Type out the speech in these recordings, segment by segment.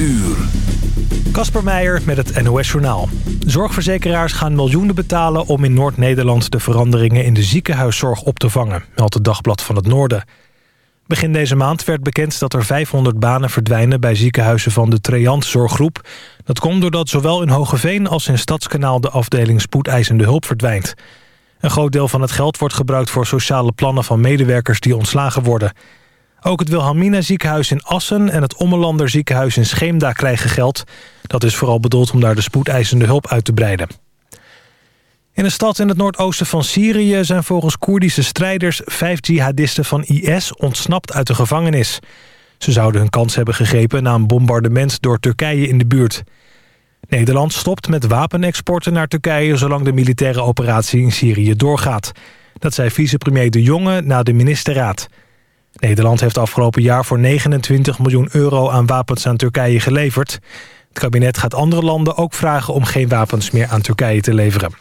uur. Kasper Meijer met het NOS-journaal. Zorgverzekeraars gaan miljoenen betalen om in Noord-Nederland... de veranderingen in de ziekenhuiszorg op te vangen, meldt het Dagblad van het Noorden. Begin deze maand werd bekend dat er 500 banen verdwijnen... bij ziekenhuizen van de Treant Zorggroep. Dat komt doordat zowel in Hogeveen als in Stadskanaal... de afdeling spoedeisende hulp verdwijnt. Een groot deel van het geld wordt gebruikt voor sociale plannen van medewerkers die ontslagen worden. Ook het Wilhelmina ziekenhuis in Assen en het Ommelander ziekenhuis in Scheemda krijgen geld. Dat is vooral bedoeld om daar de spoedeisende hulp uit te breiden. In een stad in het noordoosten van Syrië zijn volgens Koerdische strijders vijf jihadisten van IS ontsnapt uit de gevangenis. Ze zouden hun kans hebben gegrepen na een bombardement door Turkije in de buurt. Nederland stopt met wapenexporten naar Turkije... zolang de militaire operatie in Syrië doorgaat. Dat zei vicepremier De Jonge na de ministerraad. Nederland heeft afgelopen jaar voor 29 miljoen euro aan wapens aan Turkije geleverd. Het kabinet gaat andere landen ook vragen om geen wapens meer aan Turkije te leveren.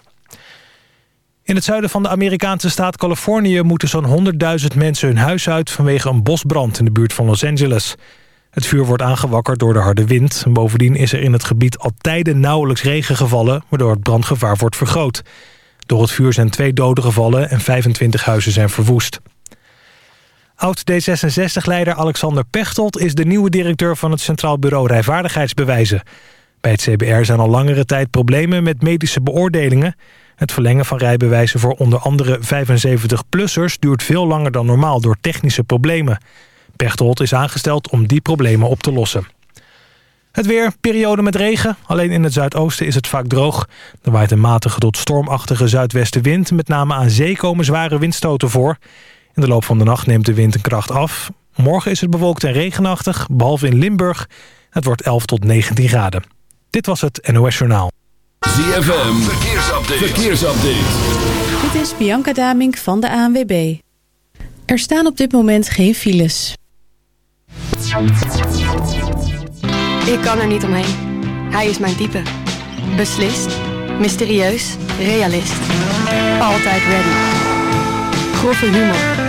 In het zuiden van de Amerikaanse staat Californië moeten zo'n 100.000 mensen hun huis uit vanwege een bosbrand in de buurt van Los Angeles. Het vuur wordt aangewakkerd door de harde wind. Bovendien is er in het gebied al tijden nauwelijks regen gevallen... waardoor het brandgevaar wordt vergroot. Door het vuur zijn twee doden gevallen en 25 huizen zijn verwoest. Oud-D66-leider Alexander Pechtold is de nieuwe directeur van het Centraal Bureau Rijvaardigheidsbewijzen. Bij het CBR zijn al langere tijd problemen met medische beoordelingen. Het verlengen van rijbewijzen voor onder andere 75-plussers duurt veel langer dan normaal door technische problemen. Pechtold is aangesteld om die problemen op te lossen. Het weer, periode met regen. Alleen in het zuidoosten is het vaak droog. Er waait een matige tot stormachtige zuidwestenwind. Met name aan zee komen zware windstoten voor. In de loop van de nacht neemt de wind een kracht af. Morgen is het bewolkt en regenachtig, behalve in Limburg. Het wordt 11 tot 19 graden. Dit was het NOS Journaal. ZFM, verkeersupdate. verkeersupdate. Dit is Bianca Damink van de ANWB. Er staan op dit moment geen files. Ik kan er niet omheen. Hij is mijn type. Beslist, mysterieus, realist. Altijd ready. Grove humor.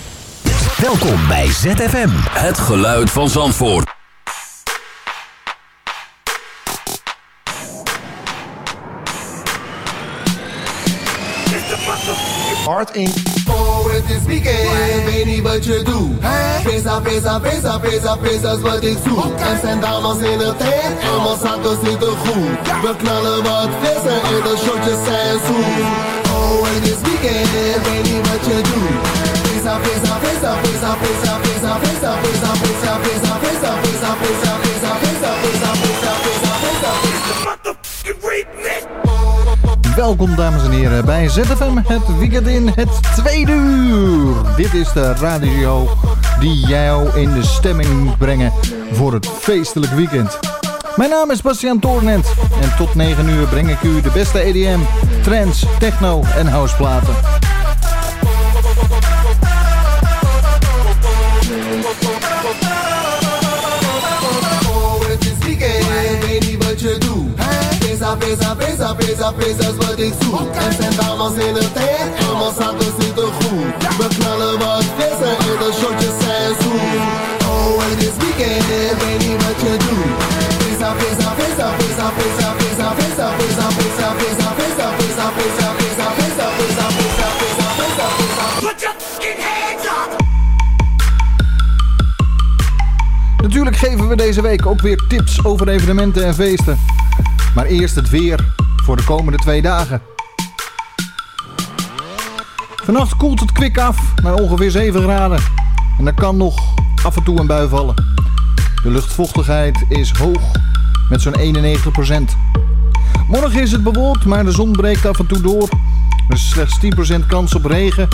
Welkom bij ZFM. Het geluid van Zandvoort. Hard in. Oh, het is weekend, weet niet wat je doet. Pesa, pesa, pesa, pesa, pesa is wat ik zoek. Er zijn dames in het tent, en mijn zakken zitten goed. We knallen wat vissen en de shotjes zijn zoet. Oh, het is weekend, weet niet wat je doet. Welkom dames en heren bij ZFM het weekend in het tweede uur. Dit is de radio die jou in de stemming moet brengen voor het feestelijk weekend. Mijn naam is Bastiaan Toornent en tot 9 uur breng ik u de beste EDM, trends, techno en houseplaten. Is wat ik zoek. Er zijn dames in het en zitten goed. We knallen wat vissen en de shotjes zijn zoet. Oh, het is weekend, weet niet wat je doet. Pesa, pesa, pesa, pesa, pesa, pesa, pesa, pesa, pesa, pesa, pesa, pesa, pesa, pesa, pesa. Put your fucking hands up! Natuurlijk geven we deze week ook weer tips over evenementen en feesten. Maar eerst het weer voor de komende twee dagen. Vannacht koelt het kwik af naar ongeveer 7 graden. En er kan nog af en toe een bui vallen. De luchtvochtigheid is hoog met zo'n 91%. Morgen is het bewolkt, maar de zon breekt af en toe door. Er is slechts 10% kans op regen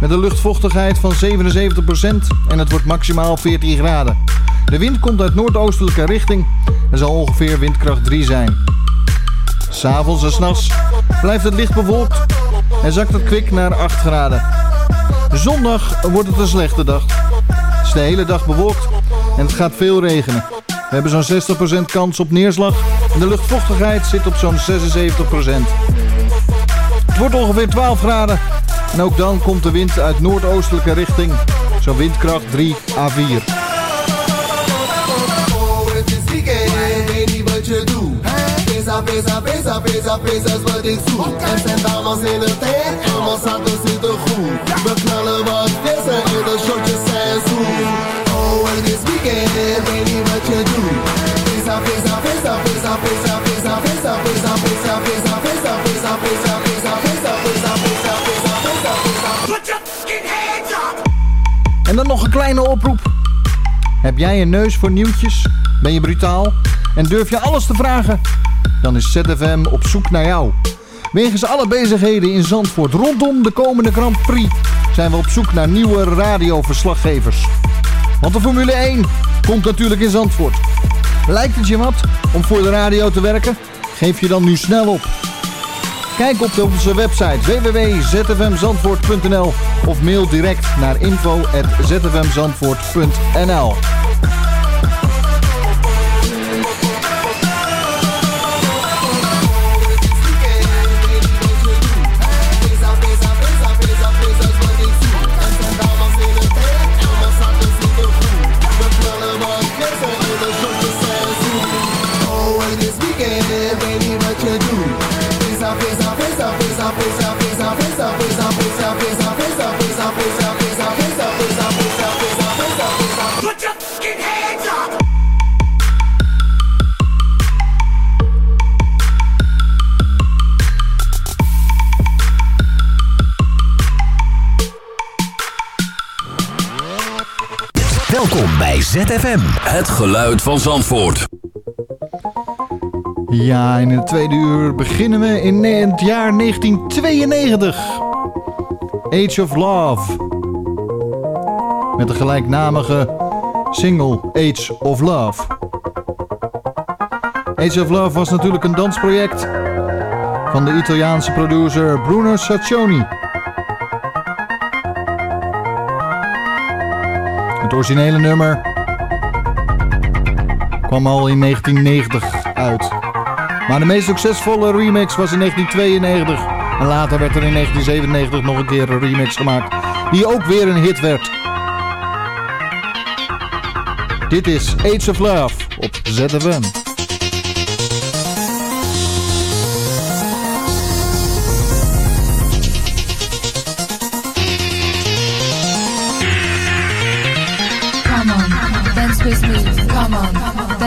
met een luchtvochtigheid van 77% en het wordt maximaal 14 graden. De wind komt uit noordoostelijke richting en zal ongeveer windkracht 3 zijn. S'avonds en s'nachts blijft het licht bewolkt en zakt het kwik naar 8 graden. Zondag wordt het een slechte dag. Het is de hele dag bewolkt en het gaat veel regenen. We hebben zo'n 60% kans op neerslag en de luchtvochtigheid zit op zo'n 76%. Het wordt ongeveer 12 graden en ook dan komt de wind uit noordoostelijke richting. Zo'n windkracht 3 à 4. Pesa, pesa, pesa, pesa, wat ik zoek. En zijn dames in de tent en mijn zakken zitten goed. We knallen wat vissen in de shortjes zijn zoet. Oh, het is weekend, weet niet wat je doet. Pesa, pesa, pesa, pesa, pesa, pesa, pesa, pesa, pesa, pesa, pesa, pesa, pesa, pesa, pesa, pesa, pesa, pesa, pesa, pesa. En dan nog een kleine oproep. Heb jij een neus voor nieuwtjes? Ben je brutaal? En durf je alles te vragen? Dan is ZFM op zoek naar jou. Wegens alle bezigheden in Zandvoort rondom de komende Grand Prix zijn we op zoek naar nieuwe radioverslaggevers. Want de Formule 1 komt natuurlijk in Zandvoort. Lijkt het je wat om voor de radio te werken? Geef je dan nu snel op. Kijk op onze website www.zfmzandvoort.nl of mail direct naar info.zfmzandvoort.nl ZFM. Het geluid van Zandvoort. Ja, in het tweede uur beginnen we in het jaar 1992. Age of Love. Met de gelijknamige single Age of Love. Age of Love was natuurlijk een dansproject van de Italiaanse producer Bruno Saccioni. Het originele nummer kwam al in 1990 uit. Maar de meest succesvolle remix was in 1992. En later werd er in 1997 nog een keer een remix gemaakt. Die ook weer een hit werd. Dit is Age of Love op ZFM.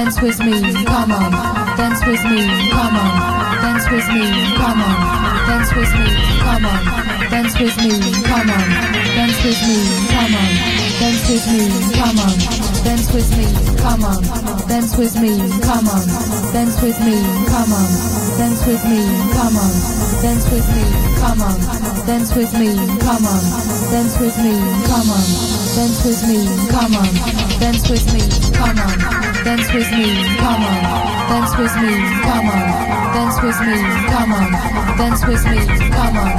Dance with me. Come on, dance with me. Come on, dance with me. Come on, dance with me. Come on, dance with me. Come on, dance with me. Come on, dance with me. Come on, dance with me. Come on, dance with me. Come on, dance with me. Come on, dance with me. Come on, dance with me. Come on, dance with me. Come on, dance with me. Come on, dance with me. Come on, dance with me. Come on, dance with me. Come on, dance with me. Come on, dance with me. Come on, dance with me. Come on,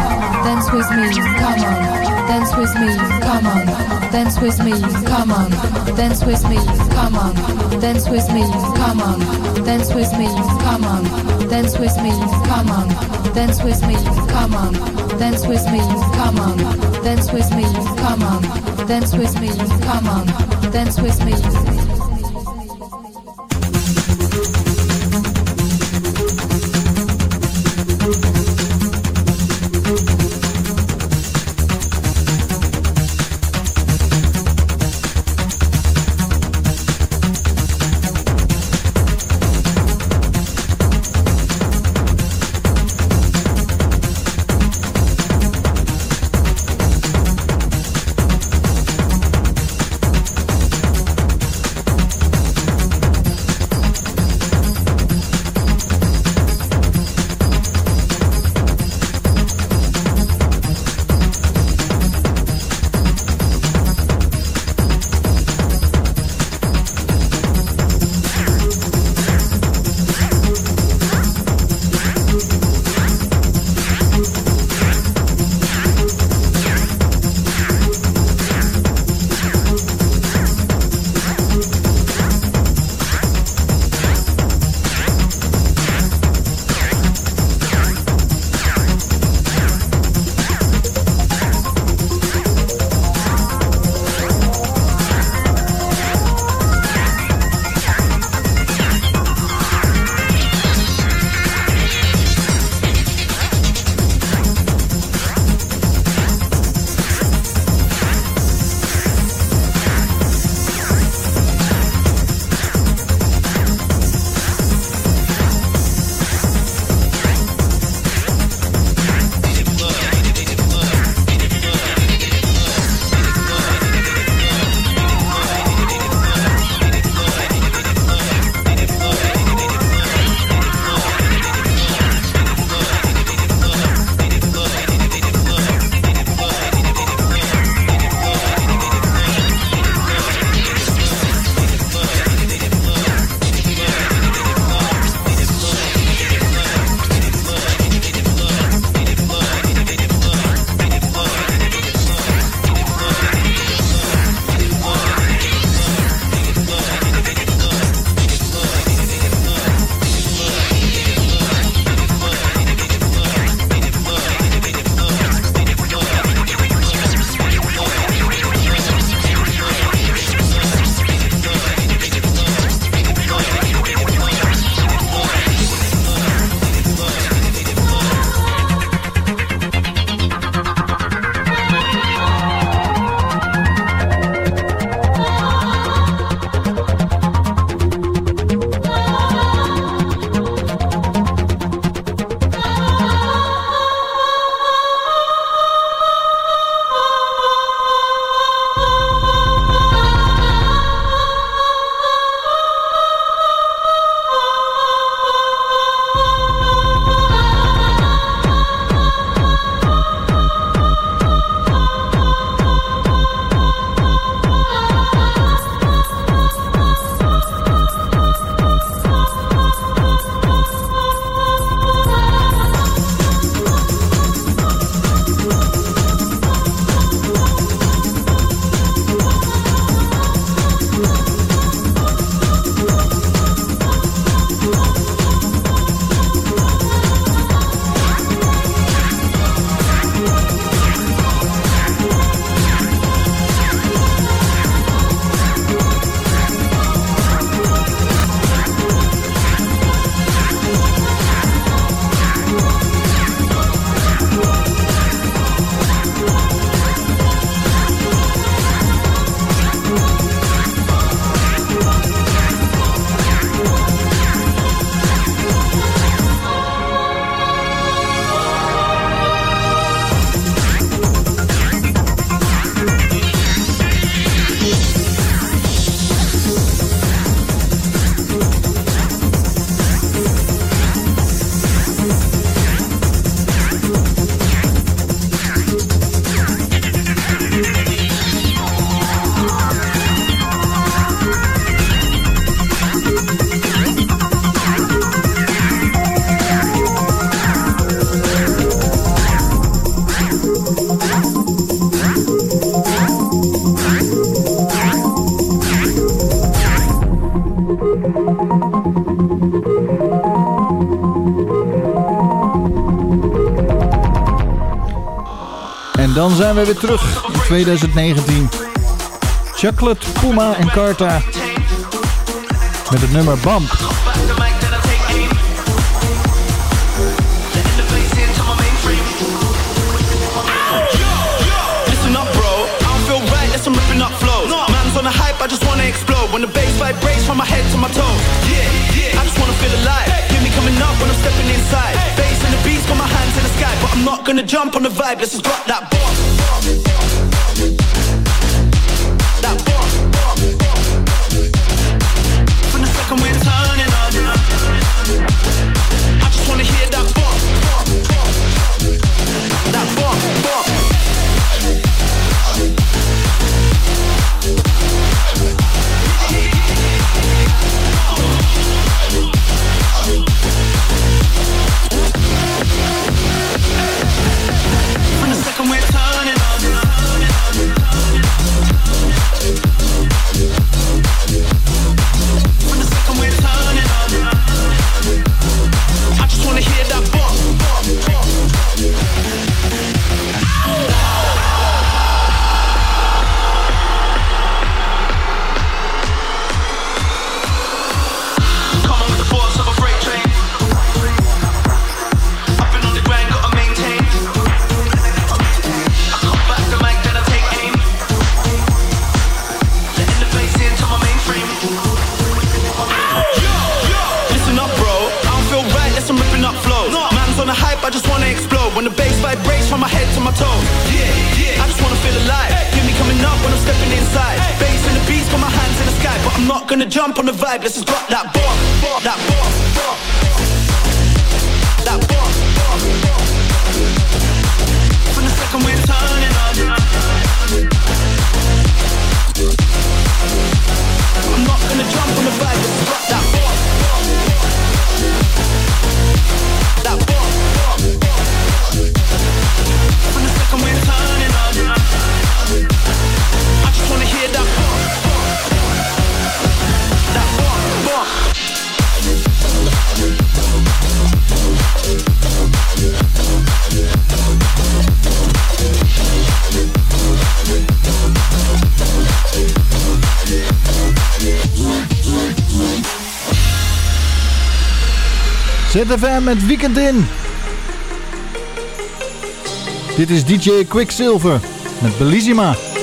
dance with me. Come on, dance with me. Come on, dance with me. Come on, dance with me. Come on, dance with me. Come on, dance with me. Come on, dance with me. Come on, dance with me. Come on, dance with me. Come on, dance with me. Come on, dance with me. Come on, dance with me. zijn we weer terug in 2019. Chocolate, Puma en Carta. Met het nummer Bump. I just wanna explode When the bass vibrates from my head to my toes Yeah, yeah I just wanna feel alive hey. Hear me coming up when I'm stepping inside hey. Bass and the beats for my high sky, but I'm not gonna jump on the vibe. Let's just drop that bomb. ZFM met Weekend In. Dit is DJ Quicksilver met Bellissima.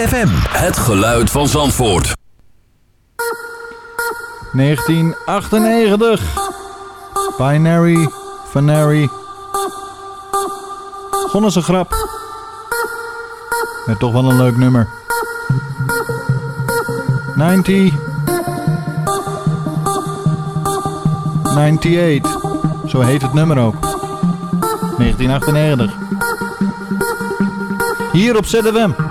ZFM. Het geluid van Zandvoort. 1998. Binary, Fanary. Als een grap. Met toch wel een leuk nummer. 90. 98. Zo heet het nummer ook. 1998. Hier op ZFM.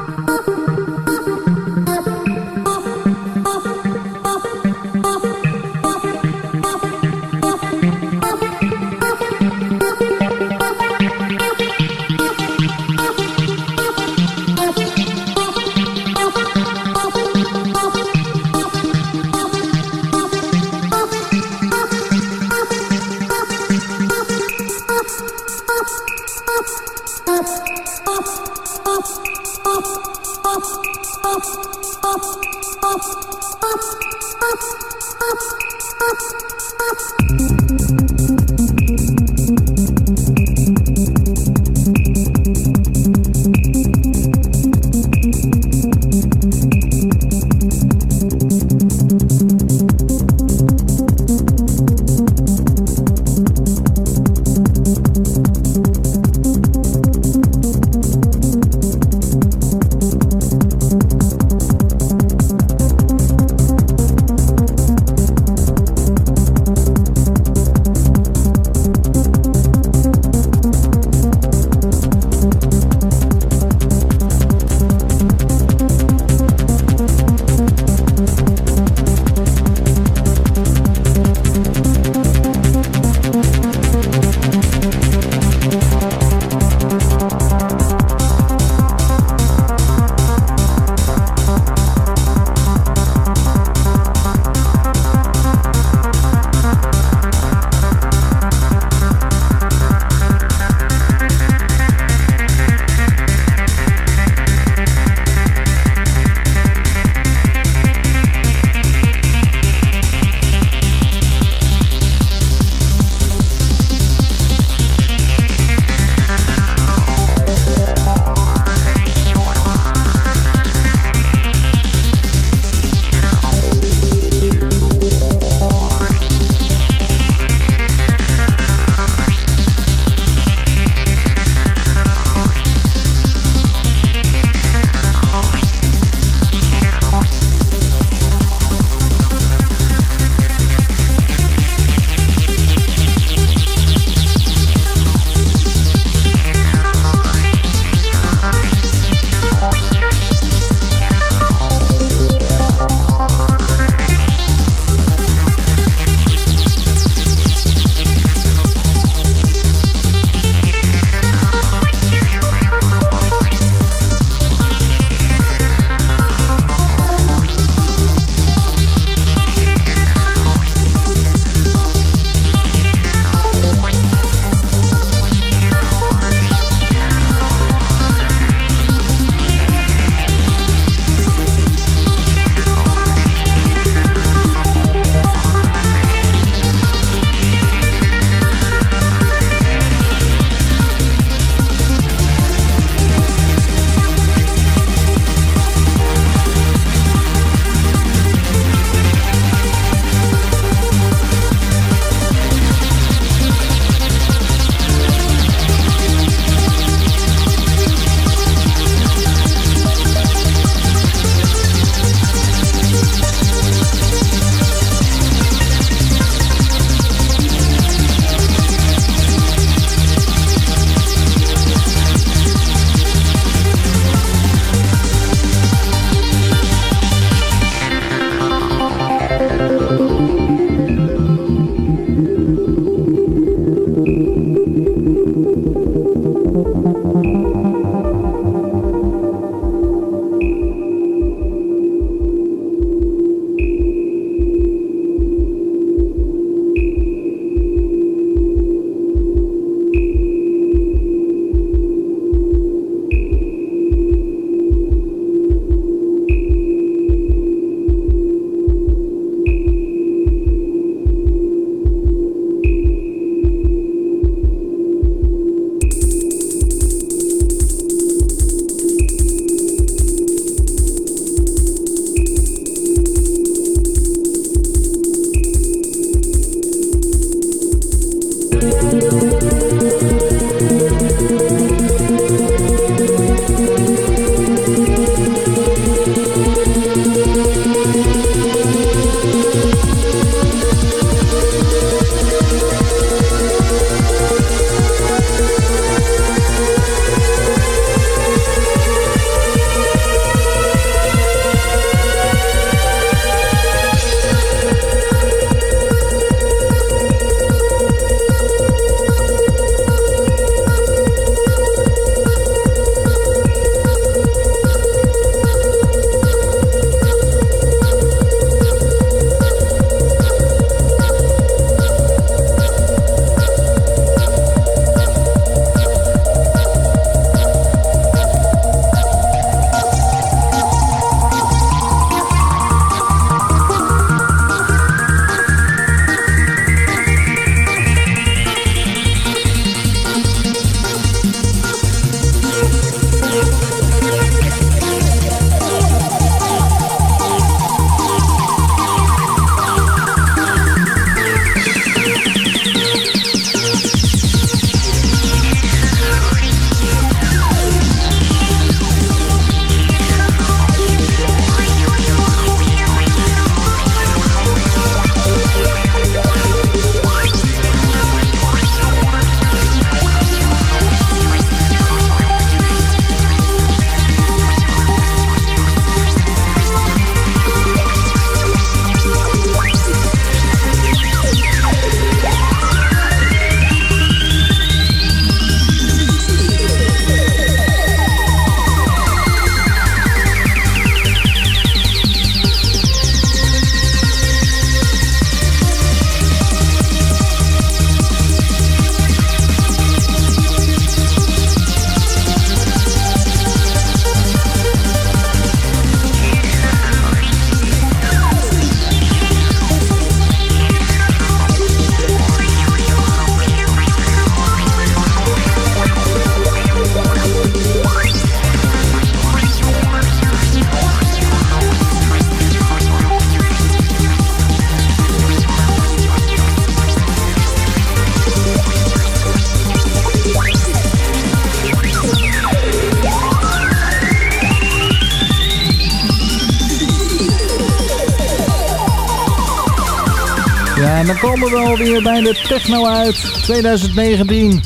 Dan komen we alweer bij de techno uit 2019.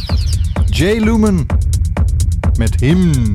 Jay Lumen met Him.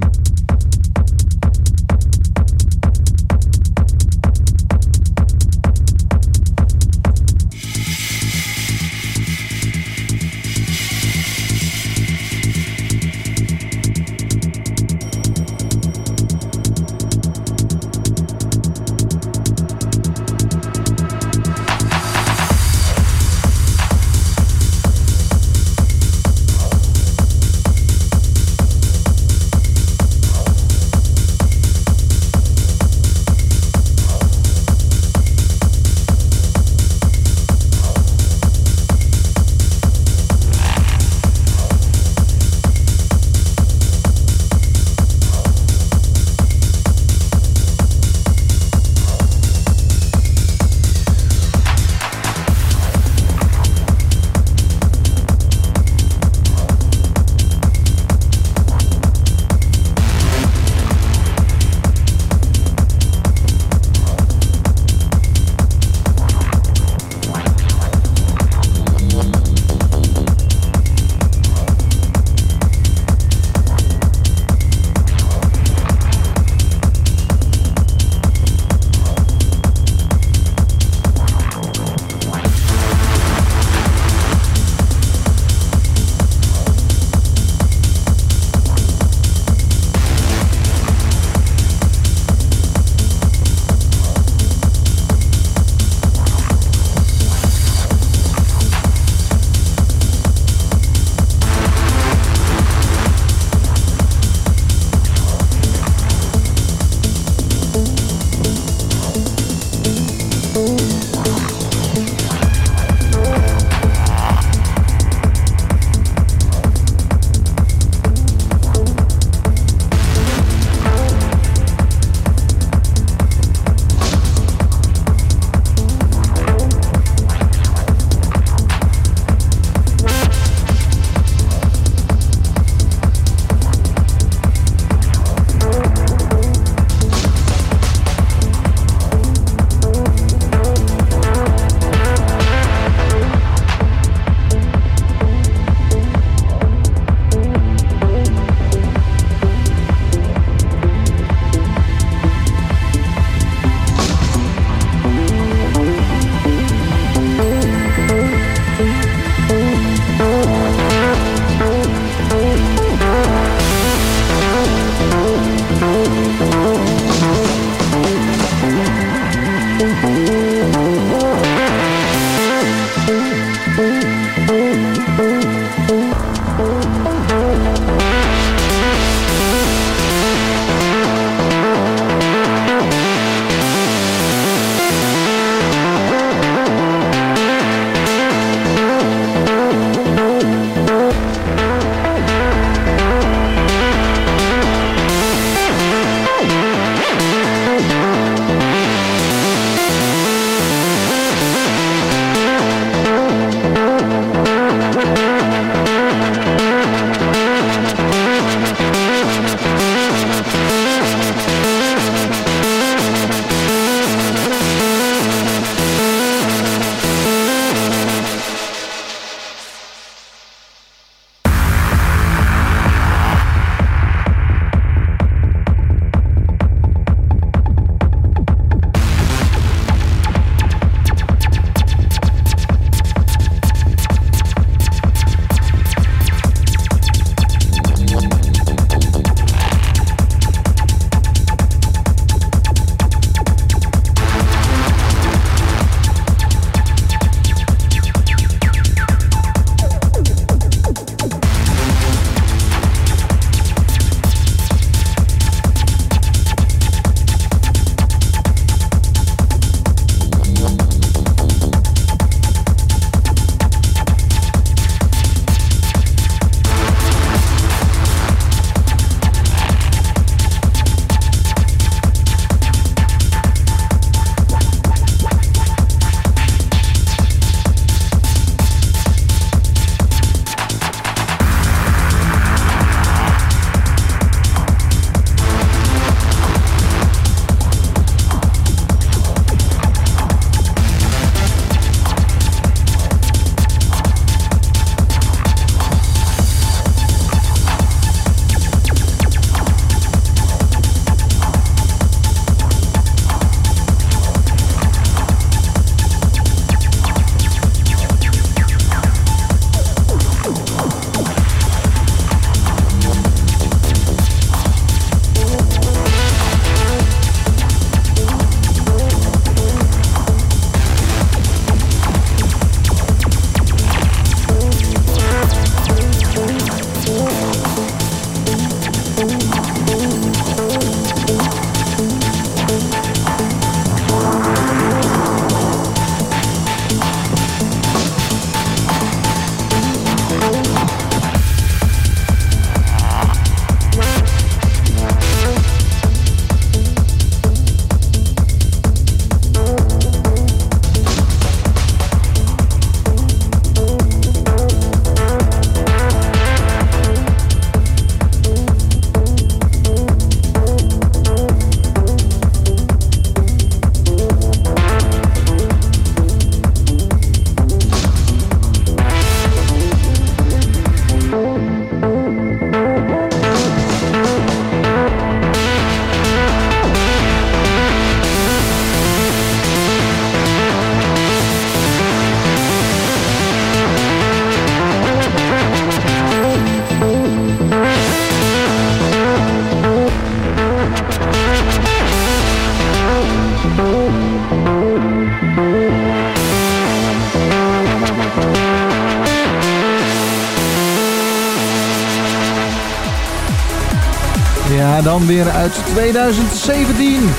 Weer uit 2017.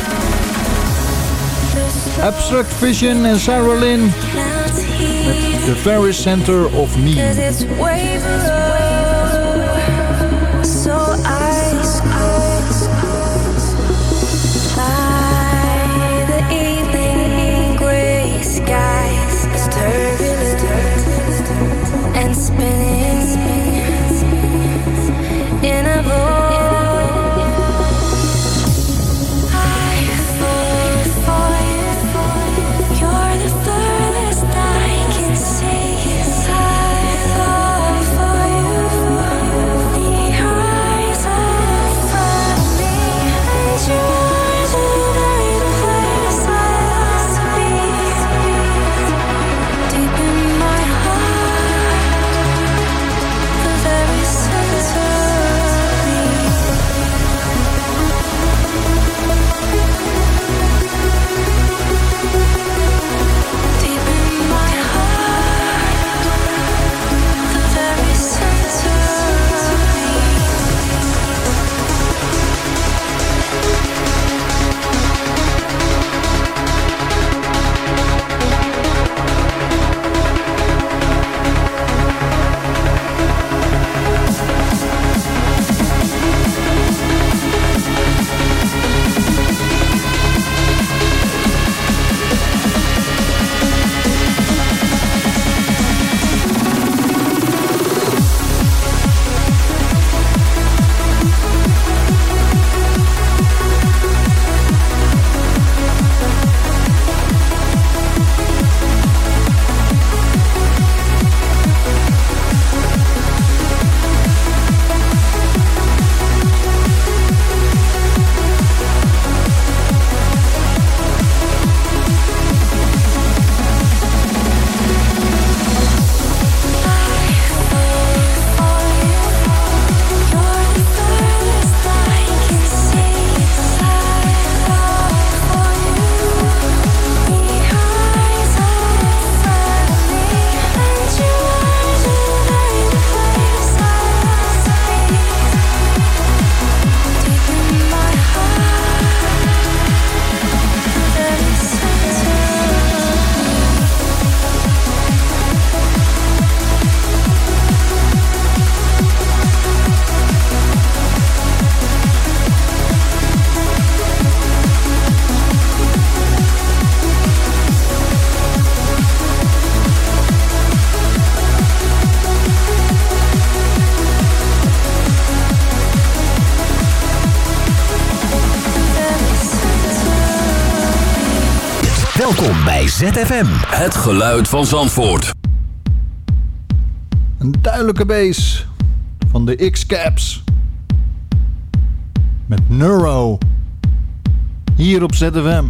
Abstract Vision en Sarah Lynn met The Very Center of Me. ZFM. Het geluid van Zandvoort. Een duidelijke bass van de X-Caps. Met Neuro. Hier op ZFM.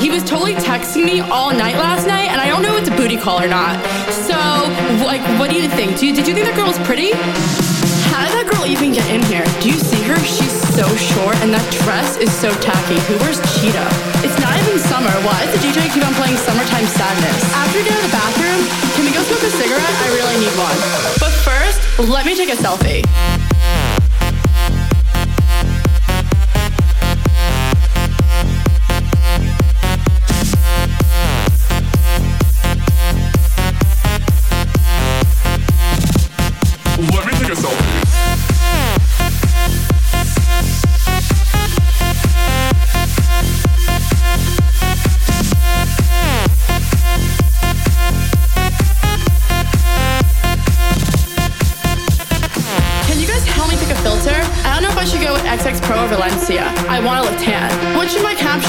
He was totally texting me all night last night, and I don't know if it's a booty call or not. So, like, what do you think? Do you, did you think that girl was pretty? How did that girl even get in here? Do you see her? She's so short, and that dress is so tacky. Who wears cheetah? It's not even summer. Why does the DJ keep on playing Summertime Sadness? After we get out of the bathroom, can we go smoke a cigarette? I really need one. But first, let me take a selfie.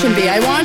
Should my caption be? I want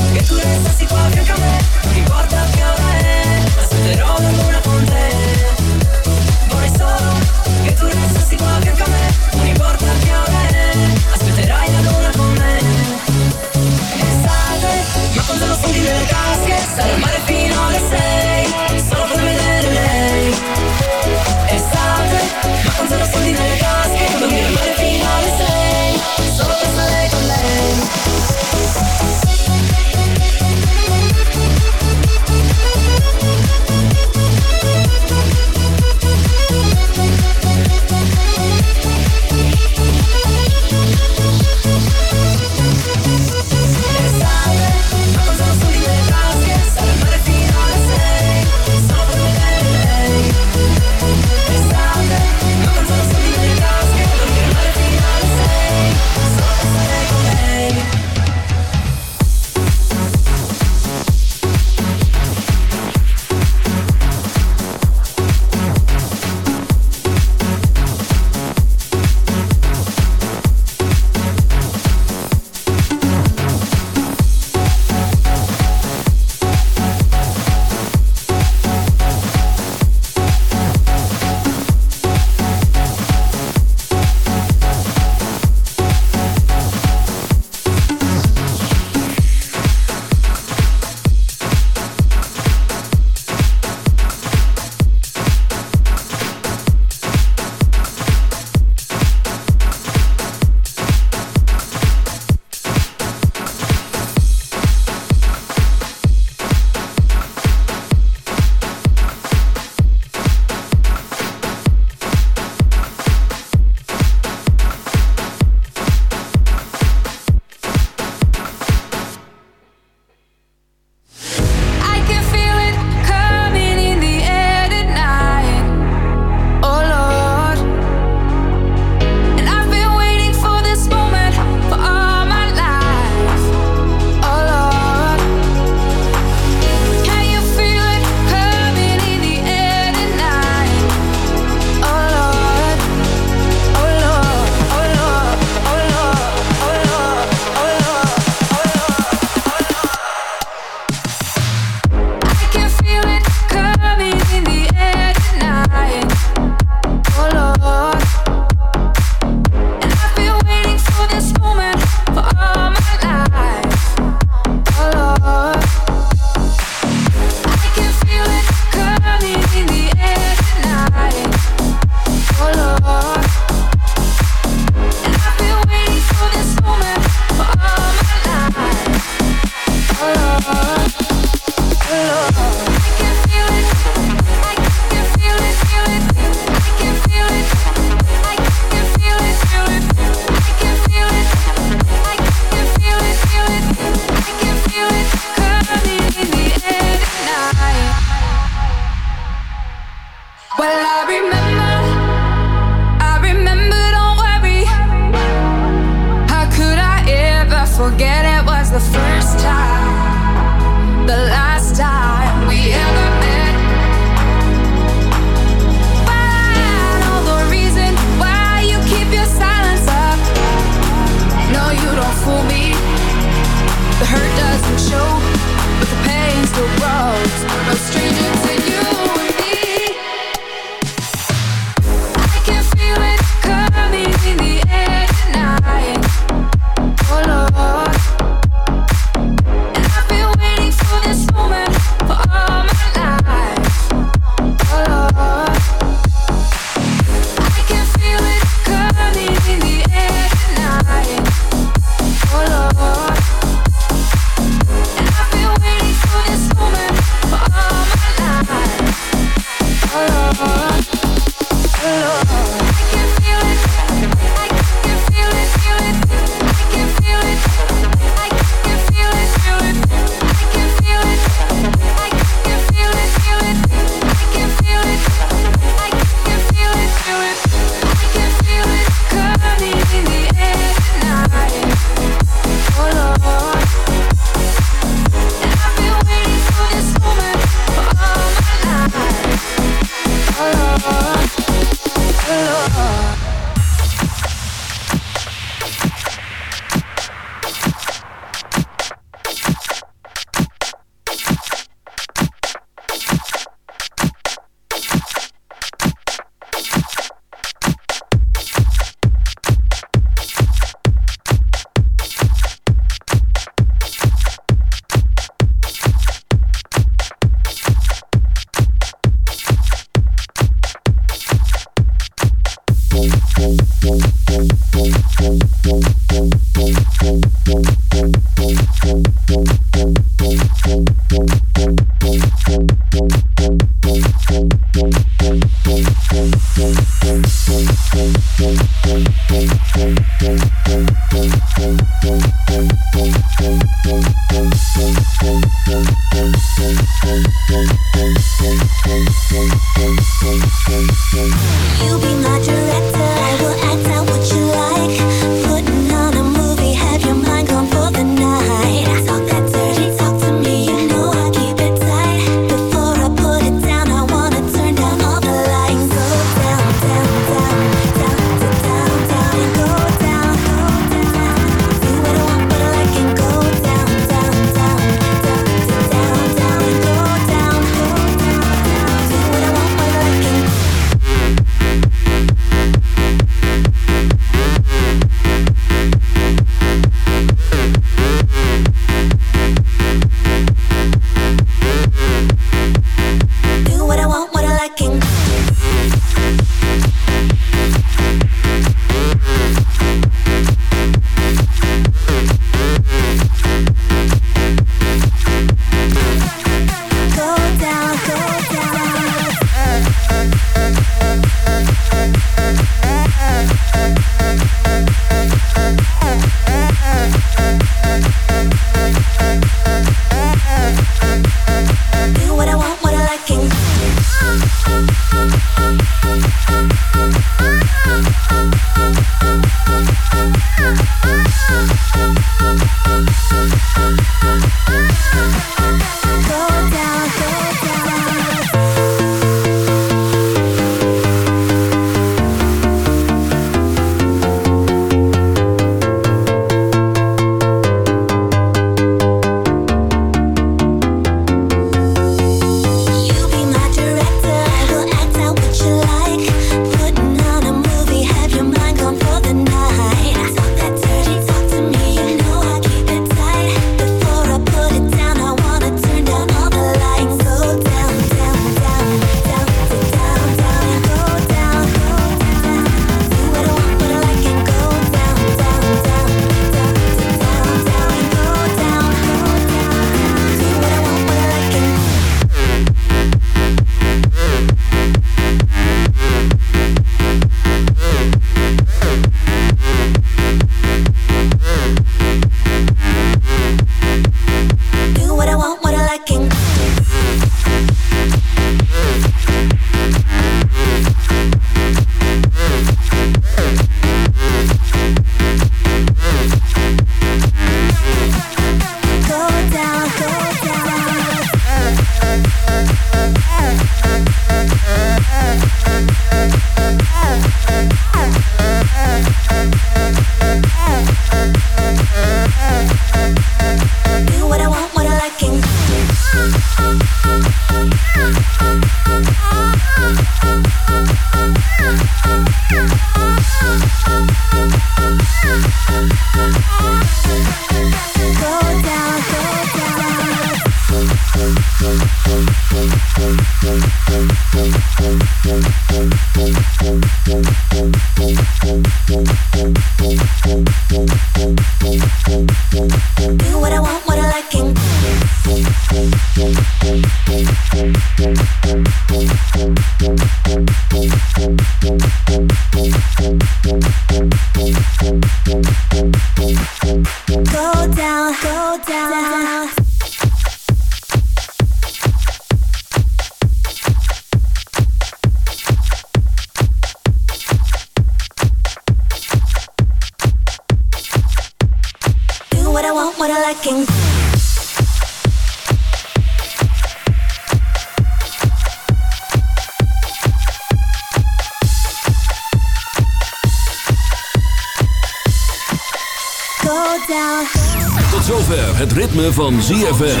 van ZFM.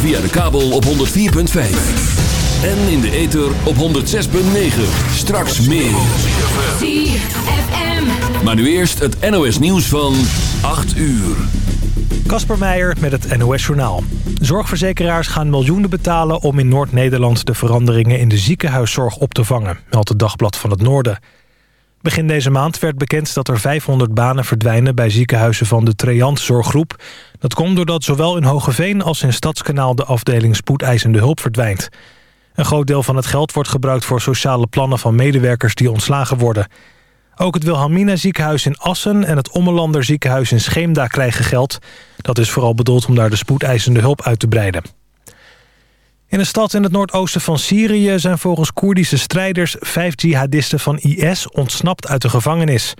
Via de kabel op 104.5. En in de ether op 106.9. Straks meer. Maar nu eerst het NOS nieuws van 8 uur. Kasper Meijer met het NOS Journaal. Zorgverzekeraars gaan miljoenen betalen om in Noord-Nederland... de veranderingen in de ziekenhuiszorg op te vangen, meldt het Dagblad van het Noorden. Begin deze maand werd bekend dat er 500 banen verdwijnen... bij ziekenhuizen van de Treant Zorggroep. Dat komt doordat zowel in Hogeveen als in Stadskanaal... de afdeling spoedeisende hulp verdwijnt. Een groot deel van het geld wordt gebruikt voor sociale plannen... van medewerkers die ontslagen worden... Ook het Wilhelmina ziekenhuis in Assen en het Ommelander ziekenhuis in Scheemda krijgen geld. Dat is vooral bedoeld om daar de spoedeisende hulp uit te breiden. In een stad in het noordoosten van Syrië zijn volgens Koerdische strijders vijf jihadisten van IS ontsnapt uit de gevangenis.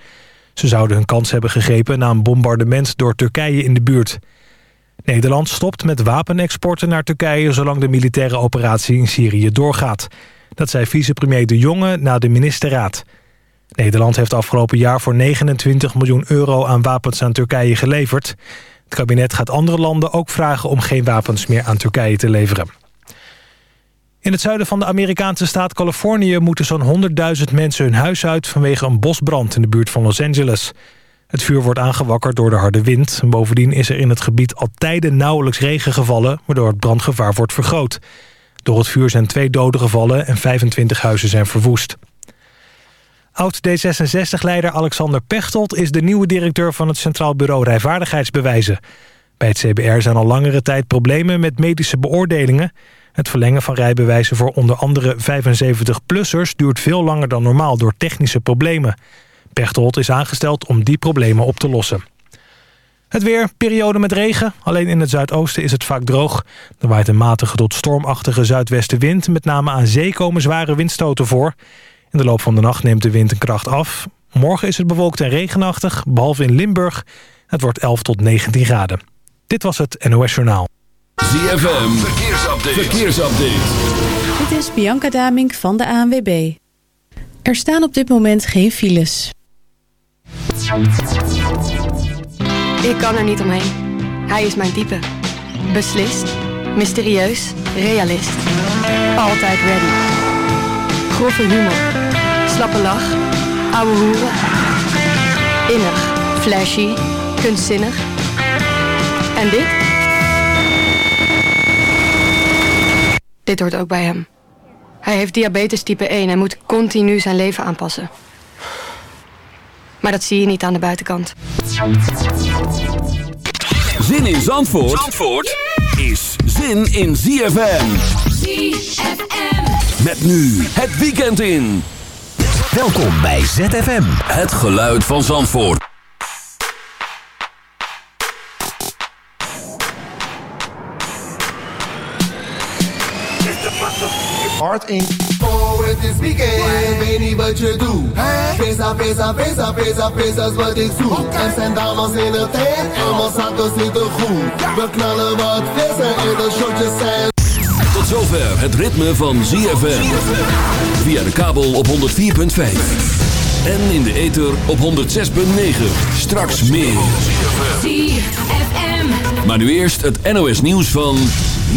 Ze zouden hun kans hebben gegrepen na een bombardement door Turkije in de buurt. Nederland stopt met wapenexporten naar Turkije zolang de militaire operatie in Syrië doorgaat. Dat zei vicepremier De Jonge na de ministerraad. Nederland heeft afgelopen jaar voor 29 miljoen euro aan wapens aan Turkije geleverd. Het kabinet gaat andere landen ook vragen om geen wapens meer aan Turkije te leveren. In het zuiden van de Amerikaanse staat Californië moeten zo'n 100.000 mensen hun huis uit vanwege een bosbrand in de buurt van Los Angeles. Het vuur wordt aangewakkerd door de harde wind. Bovendien is er in het gebied al tijden nauwelijks regen gevallen, waardoor het brandgevaar wordt vergroot. Door het vuur zijn twee doden gevallen en 25 huizen zijn verwoest. Oud-D66-leider Alexander Pechtold is de nieuwe directeur van het Centraal Bureau Rijvaardigheidsbewijzen. Bij het CBR zijn al langere tijd problemen met medische beoordelingen. Het verlengen van rijbewijzen voor onder andere 75-plussers duurt veel langer dan normaal door technische problemen. Pechtold is aangesteld om die problemen op te lossen. Het weer, periode met regen. Alleen in het zuidoosten is het vaak droog. Er waait een matige tot stormachtige zuidwestenwind. Met name aan zee komen zware windstoten voor. In de loop van de nacht neemt de wind een kracht af. Morgen is het bewolkt en regenachtig, behalve in Limburg. Het wordt 11 tot 19 graden. Dit was het NOS Journaal. ZFM, verkeersupdate. verkeersupdate. Dit is Bianca Damink van de ANWB. Er staan op dit moment geen files. Ik kan er niet omheen. Hij is mijn type. Beslist, mysterieus, realist. Altijd ready. Grove humor. Slappe lach. Ouwe hoeren. Innig, flashy, kunstzinnig. En dit? Dit hoort ook bij hem. Hij heeft diabetes type 1 en moet continu zijn leven aanpassen. Maar dat zie je niet aan de buitenkant. Zin in Zandvoort, Zandvoort is zin in ZFM. ZFM. Met nu het weekend in. Welkom bij ZFM. Het geluid van Zandvoort. Hard in. Oh, het is weekend, weet niet wat je doet. Pesa, pesa, pesa, pesa, pesa is wat ik zoek. Er zijn dames in het tent en mijn zakken zitten goed. We knallen wat vissen en de shotjes zijn... Tot zover het ritme van ZFM. Via de kabel op 104.5. En in de ether op 106.9. Straks meer. ZFM. Maar nu eerst het NOS nieuws van...